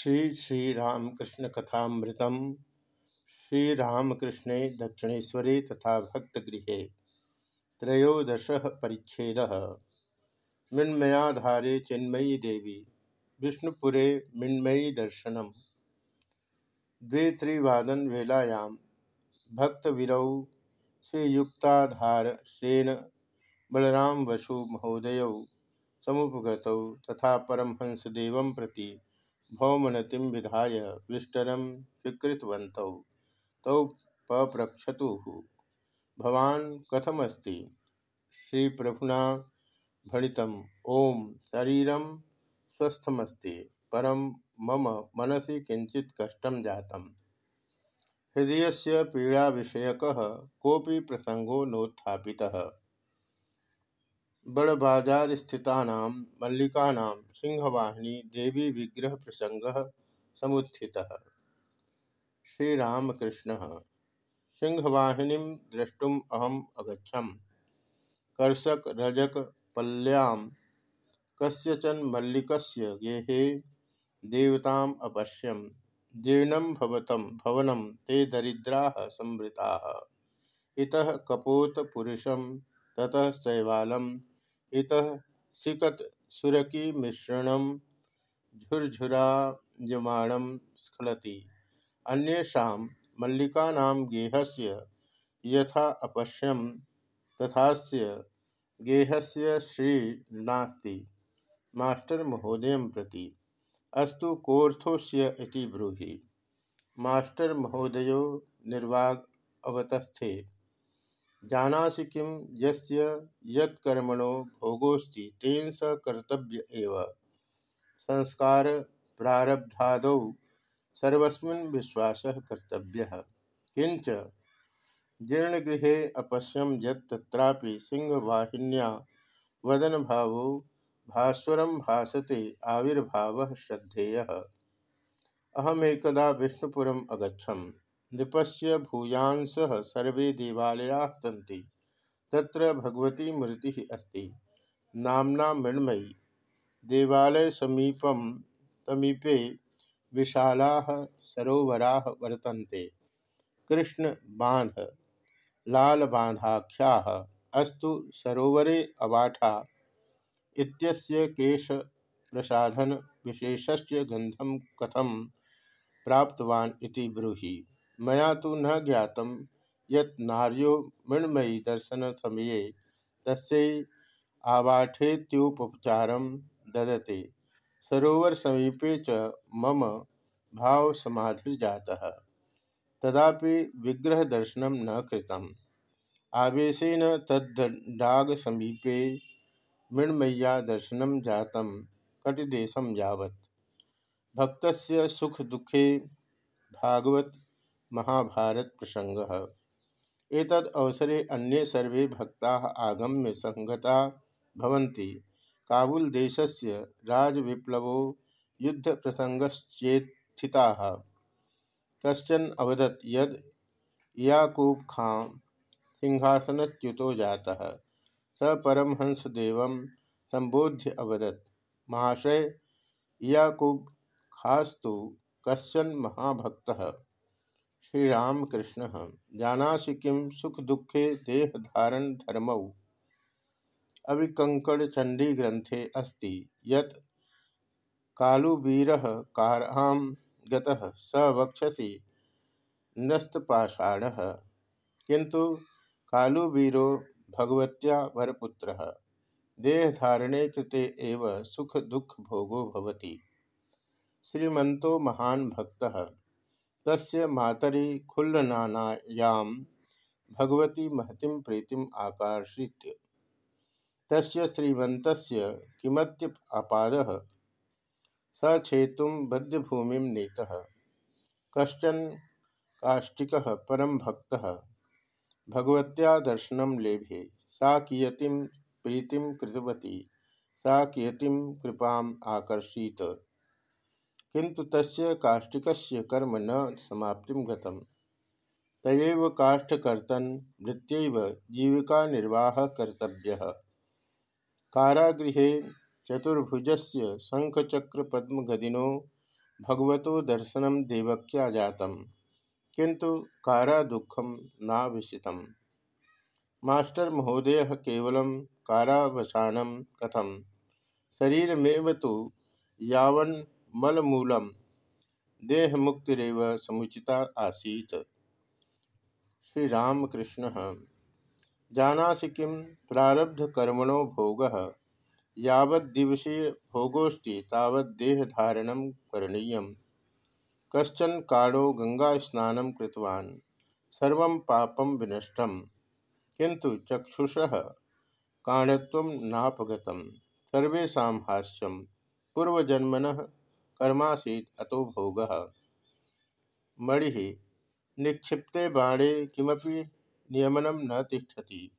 श्री श्रीरामकृष्ण कथामृतम श्रीरामकृष्णे दक्षिणेशरे तथा भक्तगृहे त्रयोदश परिच्छेद। मिन्मयाधारे चिन्मयी देवी, विष्णुपुरे मिन्मयी दर्शन द्वे त्रिवादन वेलायां भक्तवीरौ श्रीयुक्ताधार सेन बलराम वसु महोदय, समुपगतौ तथा परमहंसदेव प्रति भौमनतिम विधाय विष्टरम स्वीकृतवन्तौ तौ पप्रक्षतु। भवान् कथमस्ति? श्रीप्रभुना भणितम् ओम शरीरं स्वस्थमस्ति, परं मम मनसि किञ्चित् कष्टं जातम्। हृदयस्य पीडाविषयकः कोऽपि प्रसङ्गो नोत्थापितः। बड़बाजार स्थितानां मल्लिकानां सिंहवाहिनी देवी विग्रह प्रसंग समुत्थित। श्रीरामकृष्ण। सिंहवाहिनी द्रष्टुम अहम अगछम कर्षक, रजक पल्यां कस्यचन मल्लिकस्य गेहे देवताम अपश्यम। जीर्णम भवतम भवनम ते दरिद्राः संवृताः। इतः कपोतपुरुषं ततः शैवालम, इतः सिकत सुरकी मिश्रण झुरझुरायमाणं स्खलति। अन्येषां मल्लिकानां गेहस्य यथा अपश्यम तथास्य गेहस्य श्री नास्ति मास्टर महोदय प्रति अस्तु कोर्थोस्य ब्रूहि। मास्टर महोदयो निर्वाग अवतस्थे। जानासि किं यस्य यत्कर्मणो भोगोस्ति तेन स कर्तव्य एव। संस्कार प्रारब्धादौ सर्वस्मिन् विश्वासः कर्तव्यः। किंच जीर्णगृहे अपश्यम यत् तत्रापि सिंहवाहिन्या वदनभावो भास्वरं भासते आविर्भावः श्रद्धेयः। अहमेकदा विष्णुपुरम् अगच्छम्। नृपस्य भूयांस सर्वे देवालया सी तत्र भगवती मूर्ति अस्ति। नामना मृण्मयी। देवालय समीपम समीपे विशाला सरोवरा वर्तन्ते। कृष्ण बाँध लाल बांधाख्या अस्तु सरोवरे अवाठा इत्यस्य केश प्रसाधन विशेष गंधम कथम प्राप्तवान इति ब्रूहि। मया तो न ज्ञात यत् नार्यो मृण्मयी दर्शन समये तस्यै आवाठेत्युपचार ददते। सरोवर समीपे च मम भाव समाधिर्जातः तदापि विग्रह दर्शन न कृतम्। आवेशेन समीपे मृण्मय्या दर्शन जातं कटिदेशं यावत्। भक्तस्य सुख दुखे भागवत महाभारत प्रसंग एतद अवसरे अन्ये सर्वे भक्ता आगम्य संगता भवन्ति। काबुल देशस्य राजविप्लवो युद्ध प्रसंगश्चेत्थिताः कश्चन अवदत यद याकूब खां सिंहासनच्युतो जातः। स परमहंसदेव संबोध्य अवदत, महाशय, याकूब खास्तु कश्चन महाभक्तः। श्रीरामकृष्ण जानासि किं सुख दुखे देह देहधारण धर्मौ। अविकंकण चंडी ग्रंथे अस्ति, यत् कालुवीरः कारां गतः स वक्षसि नस्तपाषाणः। किंतु कालुबीरो भगवत्या वरपुत्र, देहधारणे कृते एव सुख दुख भोगो भवति। श्रीमंतो महान भक्तः। तस्य मातरी खुल्लनानायां भगवती महतीं प्रीतिम आकार्षित। तस्य श्रीमन्तस्य किमत्यपादः स छेतुं बद्धभूमिं नीतः। कश्चन काष्टिकः परम भक्तः। भगवत्या दर्शनं लेभे। सा कियतीं प्रीतिं कृतवती। सा कियतीं कृपाम् आकर्षीत। किंतु तस्य काष्टिकस्य कर्म न समाप्ति गतम। तयव काष्ठकर्तन जीविका निर्वाह कर्तव्य कारागृहे चतुर्भुज शंखचक्र पद्मगदिनो भगवतो दर्शनम देवक्या जातम किंतु कारा दुखम नाभिषितम मास्टर महोदय कवल कारावसानं कथम? शरीरमेव तो यावन्मलमूलम देहमुक्तिरव समुचिता आसीत। श्रीरामकृष्ण जानासि किं प्रारब्धकर्मणो भोग यावद्दिवसीय भोगोस्ति तावद्देहधारणं करणीय कश्चन कालो गंगास्नानं कृतवान्, सर्वं पापं विनष्टं किंतु चक्षुषः काणत्वं नापगतं सर्वेषां हास्यं पूर्वजन्मनः कर्मासीत् अतो भोगः। मणि, निक्षिप्ते बाणे किमपि नियमनं न तिष्ठति।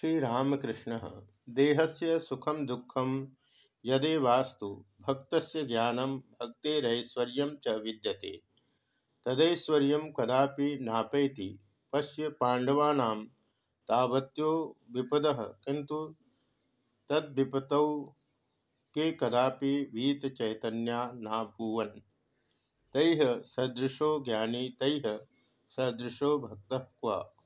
श्रीरामकृष्ण, देहस्य सुखम दुखम यदि वास्तु भक्त ज्ञानम भक्तेरैश्वर्य च विद्यते। तदैश्वर्य कदापि नापैति, पश्य पांडवानां तावत्यो विपद किंतु तद्विपत के कदापि वीत चैतन्या नाभूवन। तैह सदृशो ज्ञानी तैह सदृशो भक्त क्व?